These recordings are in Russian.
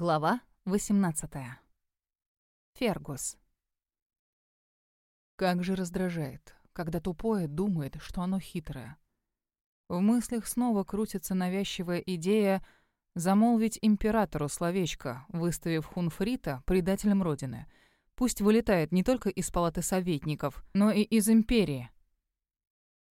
Глава 18. Фергус. Как же раздражает, когда тупое думает, что оно хитрое. В мыслях снова крутится навязчивая идея замолвить императору словечко, выставив Хунфрита предателем Родины. Пусть вылетает не только из палаты советников, но и из империи.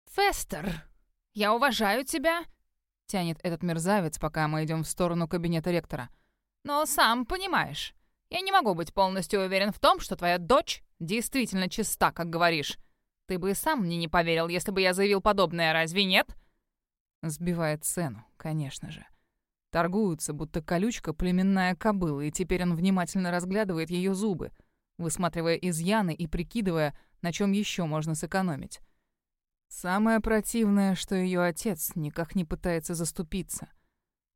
«Фестер, я уважаю тебя!» — тянет этот мерзавец, пока мы идем в сторону кабинета ректора — но сам понимаешь, я не могу быть полностью уверен в том, что твоя дочь действительно чиста, как говоришь. Ты бы и сам мне не поверил, если бы я заявил подобное, разве нет?» Сбивает цену, конечно же. Торгуются, будто колючка племенная кобыла, и теперь он внимательно разглядывает ее зубы, высматривая изъяны и прикидывая, на чем еще можно сэкономить. Самое противное, что ее отец никак не пытается заступиться.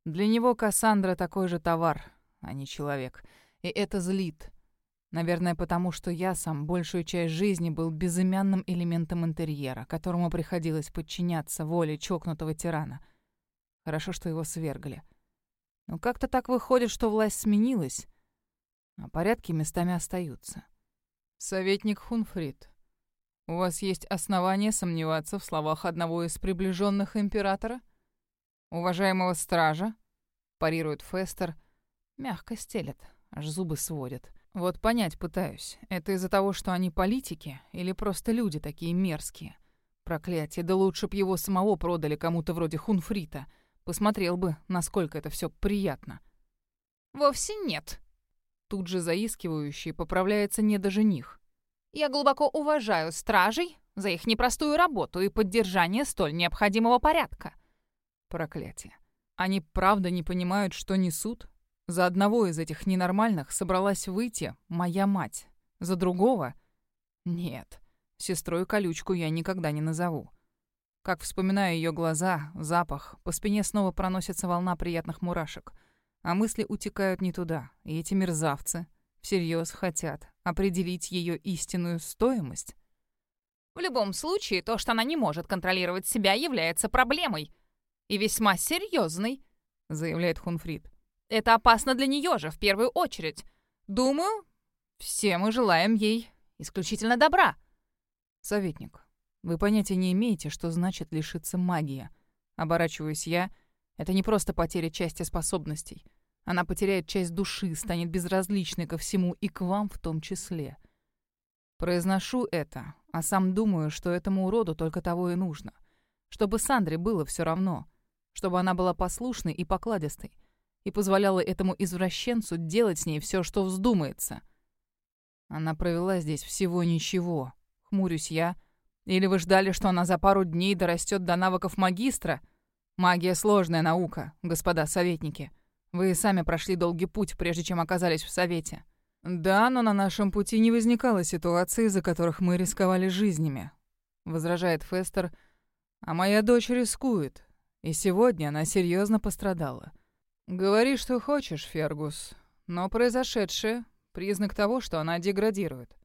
Для него Кассандра такой же товар, а не человек. И это злит. Наверное, потому что я сам большую часть жизни был безымянным элементом интерьера, которому приходилось подчиняться воле чокнутого тирана. Хорошо, что его свергли. Но как-то так выходит, что власть сменилась, а порядки местами остаются. Советник Хунфрид, у вас есть основания сомневаться в словах одного из приближенных императора? Уважаемого стража? Парирует Фестер, Мягко стелет, аж зубы сводят. Вот понять пытаюсь, это из-за того, что они политики или просто люди такие мерзкие? Проклятие, да лучше б его самого продали кому-то вроде Хунфрита. Посмотрел бы, насколько это все приятно. Вовсе нет. Тут же заискивающий поправляется не даже них. Я глубоко уважаю стражей за их непростую работу и поддержание столь необходимого порядка. Проклятие. Они правда не понимают, что несут? За одного из этих ненормальных собралась выйти моя мать. За другого? Нет. Сестрой колючку я никогда не назову. Как вспоминаю ее глаза, запах, по спине снова проносится волна приятных мурашек. А мысли утекают не туда. И эти мерзавцы всерьез хотят определить ее истинную стоимость. В любом случае, то, что она не может контролировать себя, является проблемой. И весьма серьезной, заявляет Хунфрид. Это опасно для нее же, в первую очередь. Думаю, все мы желаем ей исключительно добра. Советник, вы понятия не имеете, что значит лишиться магии. Оборачиваюсь я. Это не просто потеря части способностей. Она потеряет часть души, станет безразличной ко всему и к вам в том числе. Произношу это, а сам думаю, что этому уроду только того и нужно. Чтобы Сандре было все равно. Чтобы она была послушной и покладистой и позволяла этому извращенцу делать с ней все, что вздумается. Она провела здесь всего ничего. Хмурюсь я. Или вы ждали, что она за пару дней дорастет до навыков магистра? Магия — сложная наука, господа советники. Вы сами прошли долгий путь, прежде чем оказались в совете. Да, но на нашем пути не возникало ситуаций, из-за которых мы рисковали жизнями, возражает Фестер. А моя дочь рискует, и сегодня она серьезно пострадала. «Говори, что хочешь, Фергус, но произошедшее — признак того, что она деградирует.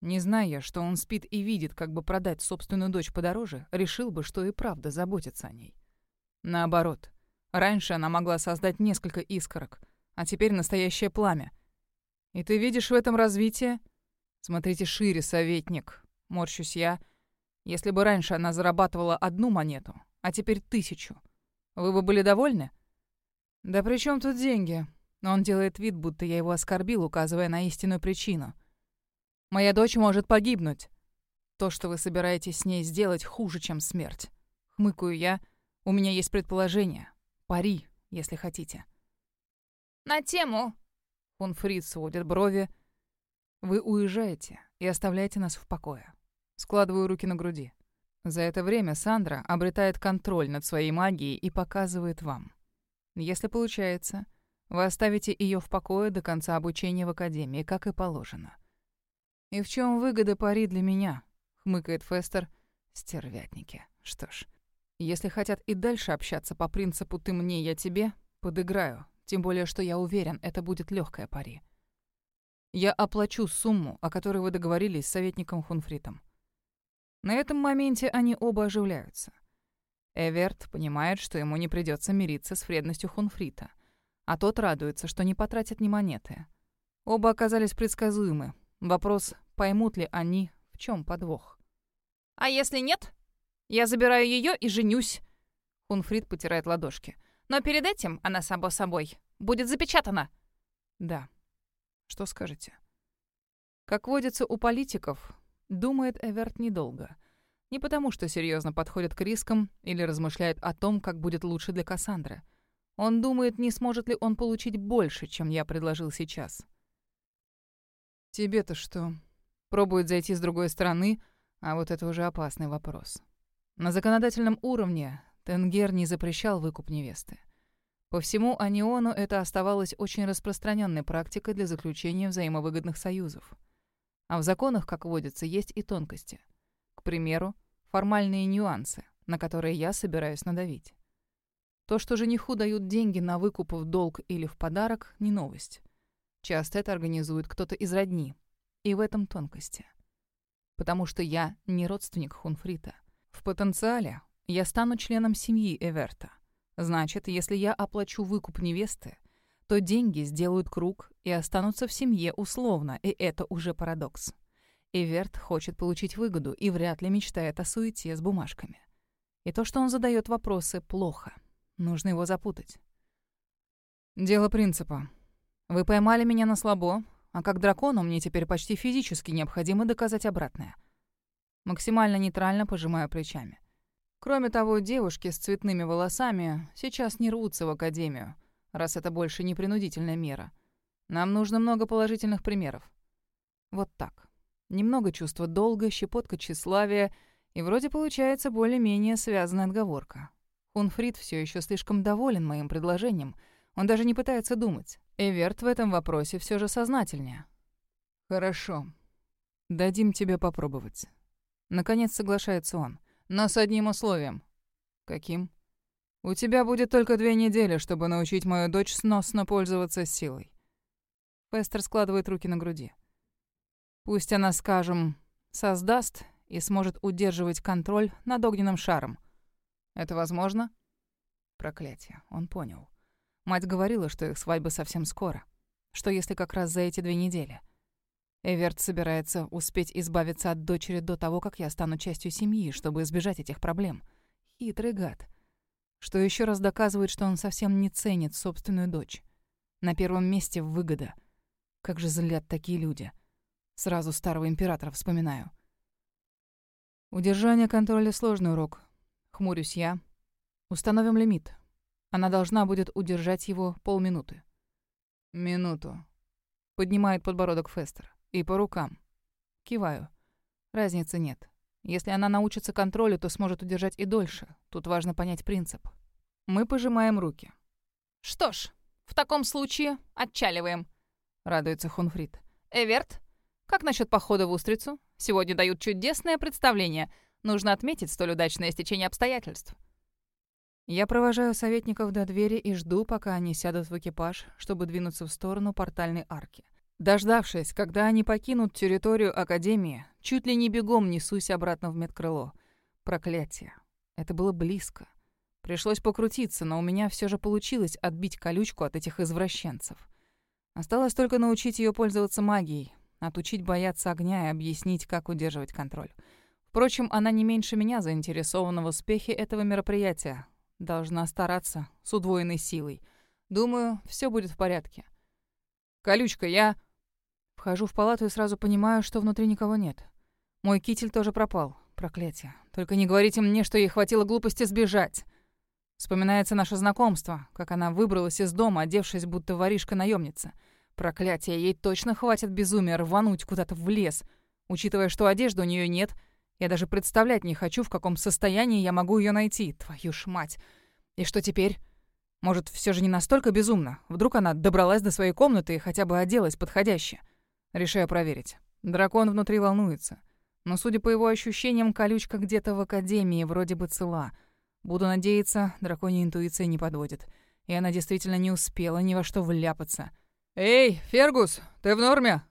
Не зная, что он спит и видит, как бы продать собственную дочь подороже, решил бы, что и правда заботится о ней. Наоборот, раньше она могла создать несколько искорок, а теперь настоящее пламя. И ты видишь в этом развитие? Смотрите шире, советник, морщусь я. Если бы раньше она зарабатывала одну монету, а теперь тысячу, вы бы были довольны?» «Да при чем тут деньги?» Он делает вид, будто я его оскорбил, указывая на истинную причину. «Моя дочь может погибнуть. То, что вы собираетесь с ней сделать, хуже, чем смерть. Хмыкаю я. У меня есть предположение. Пари, если хотите». «На тему...» Фунфрид сводит брови. «Вы уезжаете и оставляете нас в покое». Складываю руки на груди. За это время Сандра обретает контроль над своей магией и показывает вам. Если получается, вы оставите ее в покое до конца обучения в академии, как и положено. И в чем выгода пари для меня? хмыкает Фестер. Стервятники. Что ж, если хотят и дальше общаться по принципу ты мне, я тебе, подыграю. Тем более, что я уверен, это будет легкая пари. Я оплачу сумму, о которой вы договорились с советником Хунфритом. На этом моменте они оба оживляются. Эверт понимает, что ему не придется мириться с вредностью Хунфрита. а тот радуется, что не потратят ни монеты. Оба оказались предсказуемы. Вопрос, поймут ли они, в чем подвох. «А если нет? Я забираю ее и женюсь». Хунфрид потирает ладошки. «Но перед этим она, само собой, будет запечатана». «Да. Что скажете?» Как водится у политиков, думает Эверт недолго. Не потому, что серьезно подходит к рискам или размышляет о том, как будет лучше для Кассандры. Он думает, не сможет ли он получить больше, чем я предложил сейчас. «Тебе-то что?» Пробует зайти с другой стороны, а вот это уже опасный вопрос. На законодательном уровне Тенгер не запрещал выкуп невесты. По всему Аниону это оставалось очень распространенной практикой для заключения взаимовыгодных союзов. А в законах, как водится, есть и тонкости. К примеру, формальные нюансы, на которые я собираюсь надавить. То, что жениху дают деньги на выкуп в долг или в подарок, не новость. Часто это организует кто-то из родни. И в этом тонкости. Потому что я не родственник Хунфрита. В потенциале я стану членом семьи Эверта. Значит, если я оплачу выкуп невесты, то деньги сделают круг и останутся в семье условно, и это уже парадокс. Эверт хочет получить выгоду и вряд ли мечтает о суете с бумажками. И то, что он задает вопросы, плохо. Нужно его запутать. Дело принципа. Вы поймали меня на слабо, а как дракону мне теперь почти физически необходимо доказать обратное. Максимально нейтрально пожимаю плечами. Кроме того, девушки с цветными волосами сейчас не рвутся в академию, раз это больше не принудительная мера. Нам нужно много положительных примеров. Вот так. Немного чувства долга, щепотка тщеславия, и вроде получается более-менее связанная отговорка. Хунфрид все еще слишком доволен моим предложением. Он даже не пытается думать. Эверт в этом вопросе все же сознательнее. «Хорошо. Дадим тебе попробовать». Наконец соглашается он. «Но с одним условием». «Каким?» «У тебя будет только две недели, чтобы научить мою дочь сносно пользоваться силой». Фестер складывает руки на груди. Пусть она, скажем, создаст и сможет удерживать контроль над огненным шаром. Это возможно? Проклятие, он понял. Мать говорила, что их свадьба совсем скоро. Что если как раз за эти две недели? Эверт собирается успеть избавиться от дочери до того, как я стану частью семьи, чтобы избежать этих проблем. Хитрый гад. Что еще раз доказывает, что он совсем не ценит собственную дочь. На первом месте выгода. Как же злят такие люди. Сразу старого императора вспоминаю. Удержание контроля — сложный урок. Хмурюсь я. Установим лимит. Она должна будет удержать его полминуты. Минуту. Поднимает подбородок Фестер. И по рукам. Киваю. Разницы нет. Если она научится контролю, то сможет удержать и дольше. Тут важно понять принцип. Мы пожимаем руки. «Что ж, в таком случае отчаливаем», — радуется Хунфрид. «Эверт, как насчет похода в Устрицу? Сегодня дают чудесное представление. Нужно отметить столь удачное стечение обстоятельств. Я провожаю советников до двери и жду, пока они сядут в экипаж, чтобы двинуться в сторону портальной арки. Дождавшись, когда они покинут территорию Академии, чуть ли не бегом несусь обратно в медкрыло. Проклятие. Это было близко. Пришлось покрутиться, но у меня все же получилось отбить колючку от этих извращенцев. Осталось только научить ее пользоваться магией, отучить бояться огня и объяснить, как удерживать контроль. Впрочем, она не меньше меня заинтересована в успехе этого мероприятия. Должна стараться с удвоенной силой. Думаю, все будет в порядке. «Колючка, я...» Вхожу в палату и сразу понимаю, что внутри никого нет. Мой китель тоже пропал. Проклятие. Только не говорите мне, что ей хватило глупости сбежать. Вспоминается наше знакомство, как она выбралась из дома, одевшись будто воришка-наемница — Проклятие, ей точно хватит безумия рвануть куда-то в лес. Учитывая, что одежды у нее нет, я даже представлять не хочу, в каком состоянии я могу ее найти. Твою ж мать. И что теперь? Может, все же не настолько безумно? Вдруг она добралась до своей комнаты и хотя бы оделась подходяще? Решаю проверить. Дракон внутри волнуется. Но, судя по его ощущениям, колючка где-то в академии, вроде бы цела. Буду надеяться, драконья интуиция не подводит. И она действительно не успела ни во что вляпаться. «Эй, Фергус, ты в норме?»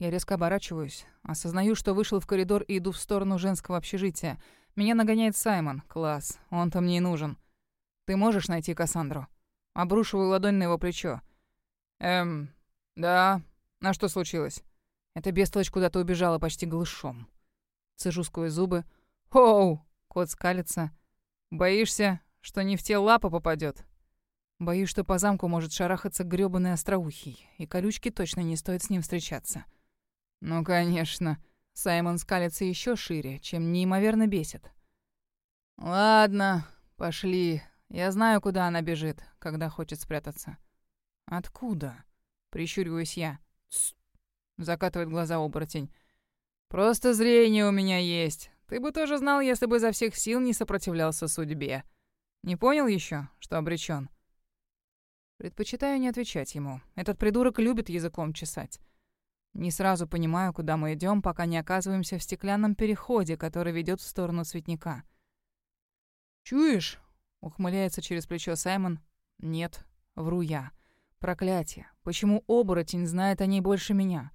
Я резко оборачиваюсь, осознаю, что вышел в коридор и иду в сторону женского общежития. Меня нагоняет Саймон. Класс, он-то мне и нужен. «Ты можешь найти Кассандру?» Обрушиваю ладонь на его плечо. «Эм, да, а что случилось?» Эта бестолочь куда-то убежала почти глышом. Цежу сквозь зубы. «Оу!» — кот скалится. «Боишься, что не в те лапы попадет?» Боюсь, что по замку может шарахаться грёбаный остроухий, и колючки точно не стоит с ним встречаться. «Ну, конечно». Саймон скалится еще шире, чем неимоверно бесит. «Ладно, пошли. Я знаю, куда она бежит, когда хочет спрятаться». «Откуда?» — прищуриваюсь я. «Тсс!» — закатывает глаза оборотень. «Просто зрение у меня есть. Ты бы тоже знал, если бы изо всех сил не сопротивлялся судьбе. Не понял еще, что обречен? Предпочитаю не отвечать ему. Этот придурок любит языком чесать. Не сразу понимаю, куда мы идем, пока не оказываемся в стеклянном переходе, который ведет в сторону цветника. «Чуешь?» — ухмыляется через плечо Саймон. «Нет, вру я. Проклятие. Почему оборотень знает о ней больше меня?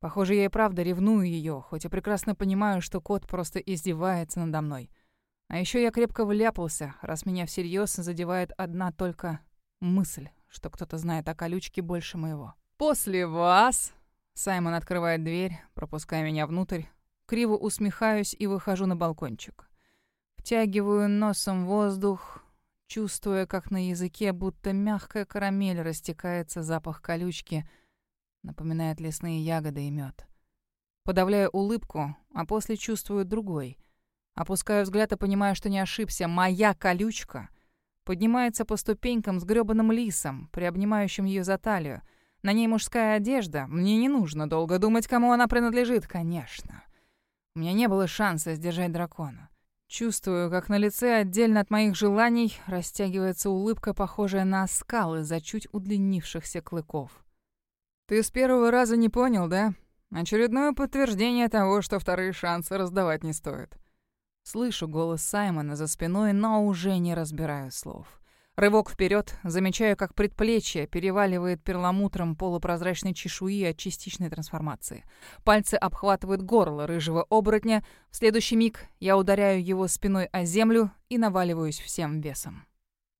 Похоже, я и правда ревную ее, хоть и прекрасно понимаю, что кот просто издевается надо мной. А еще я крепко вляпался, раз меня всерьез задевает одна только мысль, что кто-то знает о колючке больше моего. «После вас!» Саймон открывает дверь, пропуская меня внутрь. Криво усмехаюсь и выхожу на балкончик. Втягиваю носом воздух, чувствуя, как на языке будто мягкая карамель растекается запах колючки, напоминает лесные ягоды и мед. Подавляю улыбку, а после чувствую другой. Опускаю взгляд и понимаю, что не ошибся. Моя колючка поднимается по ступенькам с грёбаным лисом, приобнимающим ее за талию — на ней мужская одежда. Мне не нужно долго думать, кому она принадлежит, конечно. У меня не было шанса сдержать дракона. Чувствую, как на лице отдельно от моих желаний растягивается улыбка, похожая на скалы за чуть удлинившихся клыков. «Ты с первого раза не понял, да? Очередное подтверждение того, что вторые шансы раздавать не стоит». Слышу голос Саймона за спиной, но уже не разбираю слов. Рывок вперед, замечаю, как предплечье переваливает перламутром полупрозрачной чешуи от частичной трансформации. Пальцы обхватывают горло рыжего оборотня. В следующий миг я ударяю его спиной о землю и наваливаюсь всем весом.